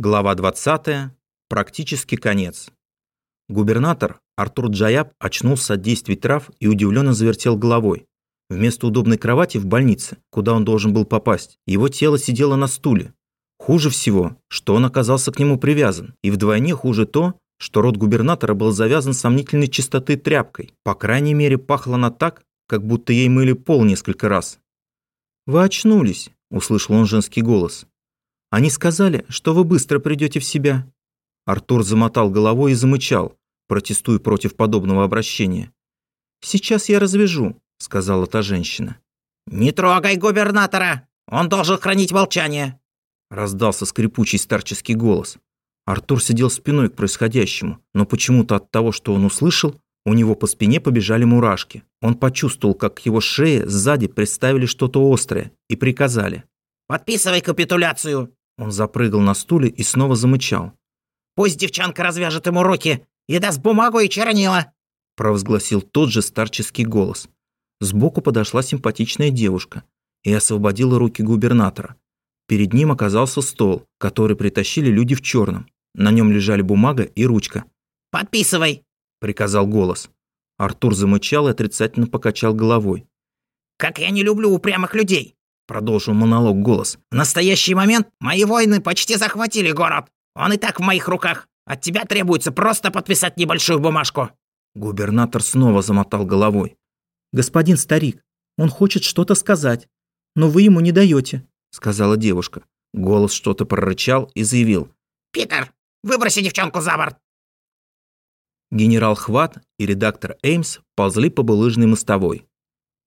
Глава 20. Практически конец. Губернатор Артур Джаяб очнулся от действий трав и удивленно завертел головой. Вместо удобной кровати в больнице, куда он должен был попасть, его тело сидело на стуле. Хуже всего, что он оказался к нему привязан, и вдвойне хуже то, что рот губернатора был завязан сомнительной чистоты тряпкой. По крайней мере, пахло она так, как будто ей мыли пол несколько раз. «Вы очнулись», – услышал он женский голос. Они сказали, что вы быстро придете в себя». Артур замотал головой и замычал, протестуя против подобного обращения. «Сейчас я развяжу», — сказала та женщина. «Не трогай губернатора! Он должен хранить молчание!» Раздался скрипучий старческий голос. Артур сидел спиной к происходящему, но почему-то от того, что он услышал, у него по спине побежали мурашки. Он почувствовал, как к его шее сзади приставили что-то острое и приказали. «Подписывай капитуляцию!» Он запрыгал на стуле и снова замычал. «Пусть девчонка развяжет ему руки и даст бумагу и чернила!» провозгласил тот же старческий голос. Сбоку подошла симпатичная девушка и освободила руки губернатора. Перед ним оказался стол, который притащили люди в черном. На нем лежали бумага и ручка. «Подписывай!» – приказал голос. Артур замычал и отрицательно покачал головой. «Как я не люблю упрямых людей! Продолжил монолог голос. «В настоящий момент мои воины почти захватили город. Он и так в моих руках. От тебя требуется просто подписать небольшую бумажку». Губернатор снова замотал головой. «Господин старик, он хочет что-то сказать, но вы ему не даете», сказала девушка. Голос что-то прорычал и заявил. «Питер, выброси девчонку за борт!» Генерал Хват и редактор Эймс ползли по булыжной мостовой.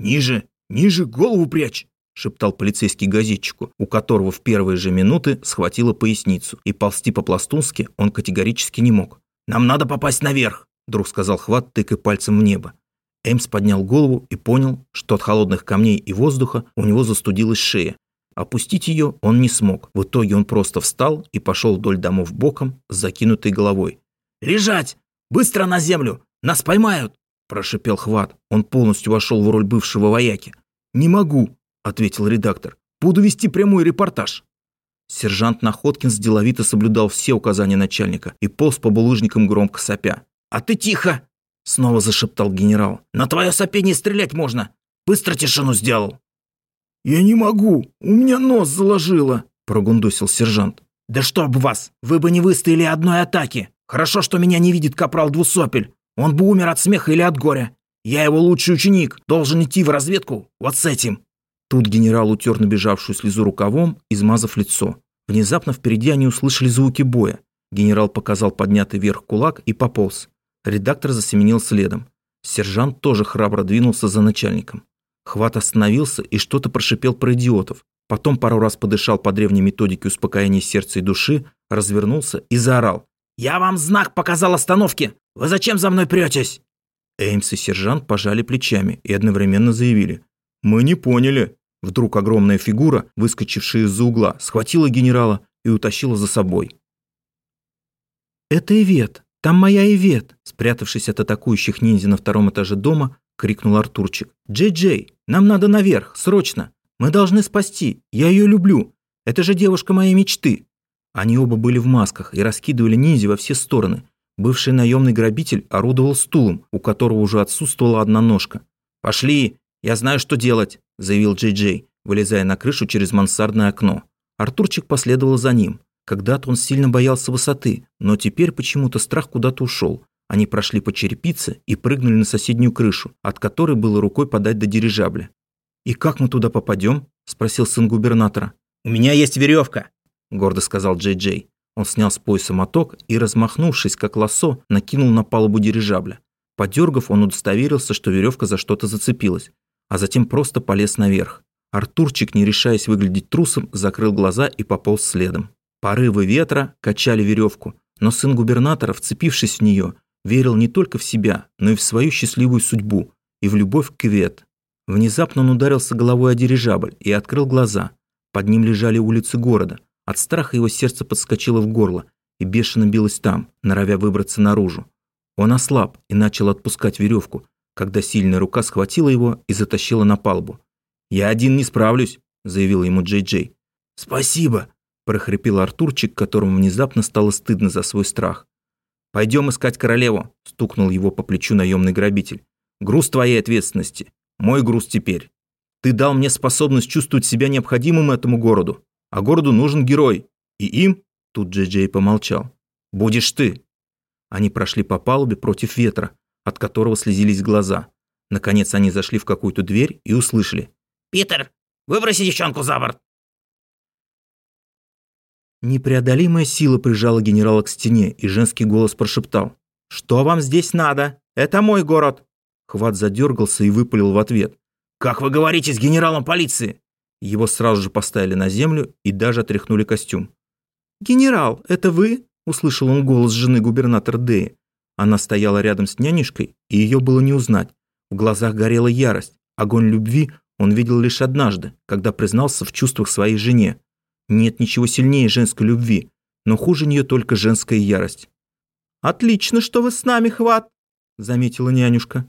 «Ниже, ниже голову прячь!» Шептал полицейский газетчику, у которого в первые же минуты схватило поясницу, и ползти по-пластунски он категорически не мог. «Нам надо попасть наверх», – вдруг сказал Хват, тыкая пальцем в небо. Эмс поднял голову и понял, что от холодных камней и воздуха у него застудилась шея. Опустить ее он не смог. В итоге он просто встал и пошел вдоль домов боком с закинутой головой. «Лежать! Быстро на землю! Нас поймают!» – прошипел Хват. Он полностью вошел в роль бывшего вояки. «Не могу!» Ответил редактор. «Буду вести прямой репортаж». Сержант Находкинс деловито соблюдал все указания начальника и полз по булыжникам громко сопя. «А ты тихо!» – снова зашептал генерал. «На твое сопение стрелять можно! Быстро тишину сделал!» «Я не могу! У меня нос заложило!» – прогундосил сержант. «Да чтоб вас! Вы бы не выстояли одной атаки! Хорошо, что меня не видит капрал Двусопель! Он бы умер от смеха или от горя! Я его лучший ученик, должен идти в разведку вот с этим!» Тут генерал утер набежавшую слезу рукавом, измазав лицо. Внезапно впереди они услышали звуки боя. Генерал показал поднятый вверх кулак и пополз. Редактор засеменил следом. Сержант тоже храбро двинулся за начальником. Хват остановился и что-то прошипел про идиотов. Потом пару раз подышал по древней методике успокоения сердца и души, развернулся и заорал. «Я вам знак показал остановки! Вы зачем за мной претесь?» Эймс и сержант пожали плечами и одновременно заявили. «Мы не поняли». Вдруг огромная фигура, выскочившая из-за угла, схватила генерала и утащила за собой. «Это Ивет! Там моя Ивет!» Спрятавшись от атакующих ниндзя на втором этаже дома, крикнул Артурчик. «Джей-Джей, нам надо наверх, срочно! Мы должны спасти, я ее люблю! Это же девушка моей мечты!» Они оба были в масках и раскидывали ниндзя во все стороны. Бывший наемный грабитель орудовал стулом, у которого уже отсутствовала одна ножка. «Пошли! Я знаю, что делать!» заявил Джей Джей, вылезая на крышу через мансардное окно. Артурчик последовал за ним. Когда-то он сильно боялся высоты, но теперь почему-то страх куда-то ушел. Они прошли по черепице и прыгнули на соседнюю крышу, от которой было рукой подать до дирижабля. «И как мы туда попадем?» – спросил сын губернатора. «У меня есть веревка», – гордо сказал Джей Джей. Он снял с пояса моток и, размахнувшись как лосо, накинул на палубу дирижабля. Подергав, он удостоверился, что веревка за что-то зацепилась а затем просто полез наверх. Артурчик, не решаясь выглядеть трусом, закрыл глаза и пополз следом. Порывы ветра качали веревку, но сын губернатора, вцепившись в нее, верил не только в себя, но и в свою счастливую судьбу и в любовь к Вет. Внезапно он ударился головой о дирижабль и открыл глаза. Под ним лежали улицы города. От страха его сердце подскочило в горло и бешено билось там, норовя выбраться наружу. Он ослаб и начал отпускать веревку, когда сильная рука схватила его и затащила на палубу. «Я один не справлюсь», – заявил ему Джей Джей. «Спасибо», – прохрипел Артурчик, которому внезапно стало стыдно за свой страх. «Пойдем искать королеву», – стукнул его по плечу наемный грабитель. «Груз твоей ответственности. Мой груз теперь. Ты дал мне способность чувствовать себя необходимым этому городу. А городу нужен герой. И им...» Тут Джей Джей помолчал. «Будешь ты». Они прошли по палубе против ветра, от которого слезились глаза. Наконец они зашли в какую-то дверь и услышали. «Питер, выброси девчонку за борт!» Непреодолимая сила прижала генерала к стене, и женский голос прошептал. «Что вам здесь надо? Это мой город!» Хват задергался и выпалил в ответ. «Как вы говорите с генералом полиции?» Его сразу же поставили на землю и даже отряхнули костюм. «Генерал, это вы?» – услышал он голос жены губернатора Деи. Она стояла рядом с нянюшкой, и ее было не узнать. В глазах горела ярость. Огонь любви он видел лишь однажды, когда признался в чувствах своей жене. Нет ничего сильнее женской любви, но хуже нее только женская ярость. «Отлично, что вы с нами, Хват», – заметила нянюшка.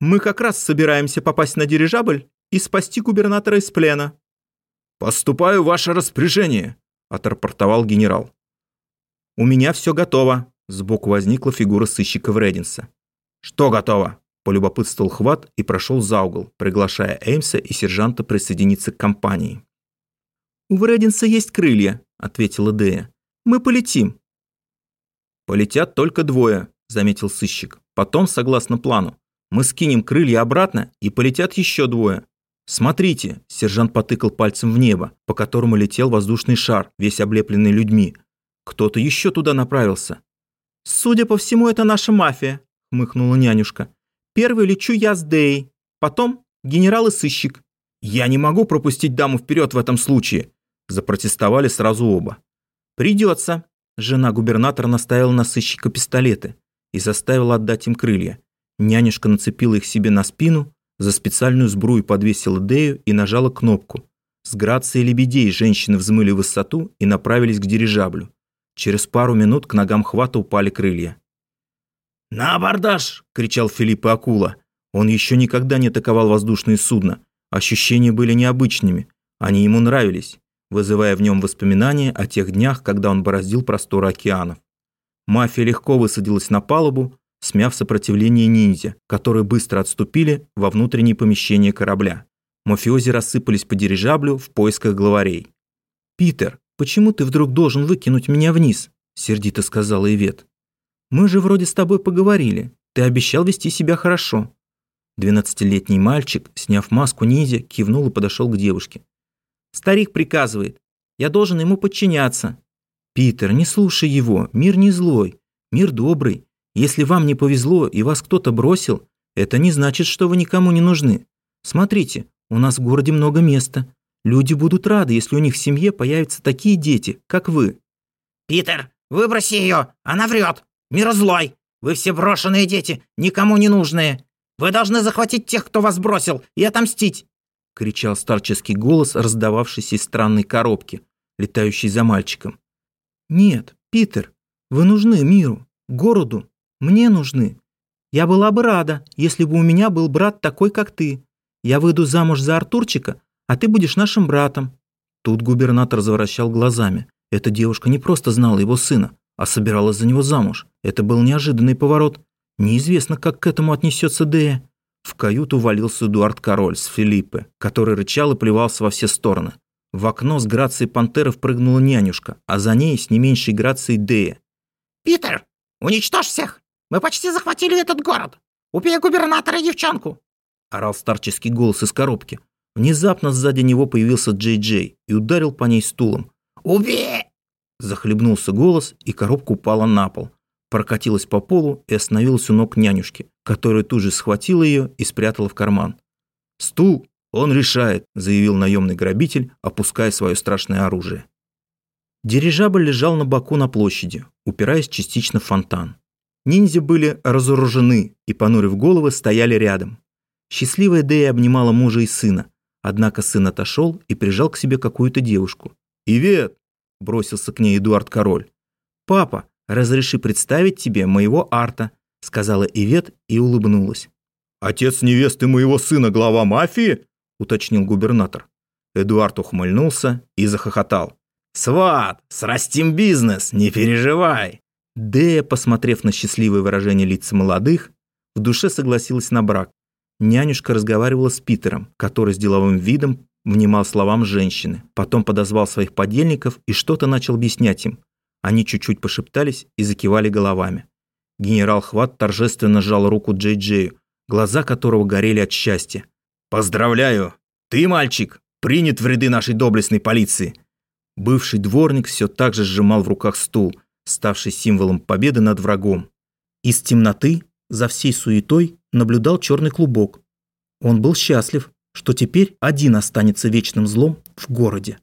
«Мы как раз собираемся попасть на дирижабль и спасти губернатора из плена». «Поступаю в ваше распоряжение», – отрапортовал генерал. «У меня все готово», – сбоку возникла фигура сыщика Врединса. «Что готово?» – полюбопытствовал Хват и прошел за угол, приглашая Эймса и сержанта присоединиться к компании. «У Врединса есть крылья», – ответила Дея. «Мы полетим». «Полетят только двое», – заметил сыщик. «Потом, согласно плану, мы скинем крылья обратно и полетят еще двое. Смотрите», – сержант потыкал пальцем в небо, по которому летел воздушный шар, весь облепленный людьми. «Кто-то еще туда направился». «Судя по всему, это наша мафия», – хмыкнула нянюшка. «Первый лечу я с Деей, потом генерал и сыщик». «Я не могу пропустить даму вперед в этом случае», Запротестовали сразу оба. «Придется!» Жена губернатора наставила на сыщика пистолеты и заставила отдать им крылья. Нянюшка нацепила их себе на спину, за специальную сбрую подвесила Дею и нажала кнопку. С грацией лебедей женщины взмыли в высоту и направились к дирижаблю. Через пару минут к ногам хвата упали крылья. «На абордаж!» – кричал Филипп и Акула. Он еще никогда не атаковал воздушные судна. Ощущения были необычными. Они ему нравились вызывая в нем воспоминания о тех днях, когда он бороздил просторы океанов. Мафия легко высадилась на палубу, смяв сопротивление ниндзя, которые быстро отступили во внутренние помещения корабля. Мафиози рассыпались по дирижаблю в поисках главарей. «Питер, почему ты вдруг должен выкинуть меня вниз?» – сердито сказала Ивет. «Мы же вроде с тобой поговорили. Ты обещал вести себя хорошо». Двенадцатилетний мальчик, сняв маску ниндзя, кивнул и подошел к девушке. Старик приказывает. Я должен ему подчиняться. Питер, не слушай его. Мир не злой. Мир добрый. Если вам не повезло и вас кто-то бросил, это не значит, что вы никому не нужны. Смотрите, у нас в городе много места. Люди будут рады, если у них в семье появятся такие дети, как вы. Питер, выброси ее, она врет. Мир злой. Вы все брошенные дети, никому не нужные. Вы должны захватить тех, кто вас бросил, и отомстить. — кричал старческий голос, раздававшийся из странной коробки, летающей за мальчиком. «Нет, Питер, вы нужны миру, городу, мне нужны. Я была бы рада, если бы у меня был брат такой, как ты. Я выйду замуж за Артурчика, а ты будешь нашим братом». Тут губернатор завращал глазами. Эта девушка не просто знала его сына, а собиралась за него замуж. Это был неожиданный поворот. Неизвестно, как к этому отнесется Дея. В каюту валился Эдуард Король с Филиппе, который рычал и плевался во все стороны. В окно с грацией пантеры впрыгнула нянюшка, а за ней с не меньшей грацией Дея. «Питер, уничтожь всех! Мы почти захватили этот город! Убей губернатора и девчонку!» Орал старческий голос из коробки. Внезапно сзади него появился Джей Джей и ударил по ней стулом. «Убей!» Захлебнулся голос, и коробка упала на пол прокатилась по полу и остановилась у ног нянюшки, которая тут же схватила ее и спрятала в карман. «Стул! Он решает!» – заявил наемный грабитель, опуская свое страшное оружие. Дирижабль лежал на боку на площади, упираясь частично в фонтан. Ниндзя были разоружены и, понурив головы, стояли рядом. Счастливая Дэя обнимала мужа и сына, однако сын отошел и прижал к себе какую-то девушку. «Ивет!» – бросился к ней Эдуард Король. «Папа, «Разреши представить тебе моего Арта», — сказала Ивет и улыбнулась. «Отец невесты моего сына глава мафии?» — уточнил губернатор. Эдуард ухмыльнулся и захохотал. Сват, срастим бизнес, не переживай. Дея, посмотрев на счастливое выражение лица молодых, в душе согласилась на брак. Нянюшка разговаривала с Питером, который с деловым видом внимал словам женщины. Потом подозвал своих подельников и что-то начал объяснять им. Они чуть-чуть пошептались и закивали головами. Генерал Хват торжественно сжал руку Джей Джею, глаза которого горели от счастья. «Поздравляю! Ты, мальчик, принят в ряды нашей доблестной полиции!» Бывший дворник все так же сжимал в руках стул, ставший символом победы над врагом. Из темноты, за всей суетой, наблюдал черный клубок. Он был счастлив, что теперь один останется вечным злом в городе.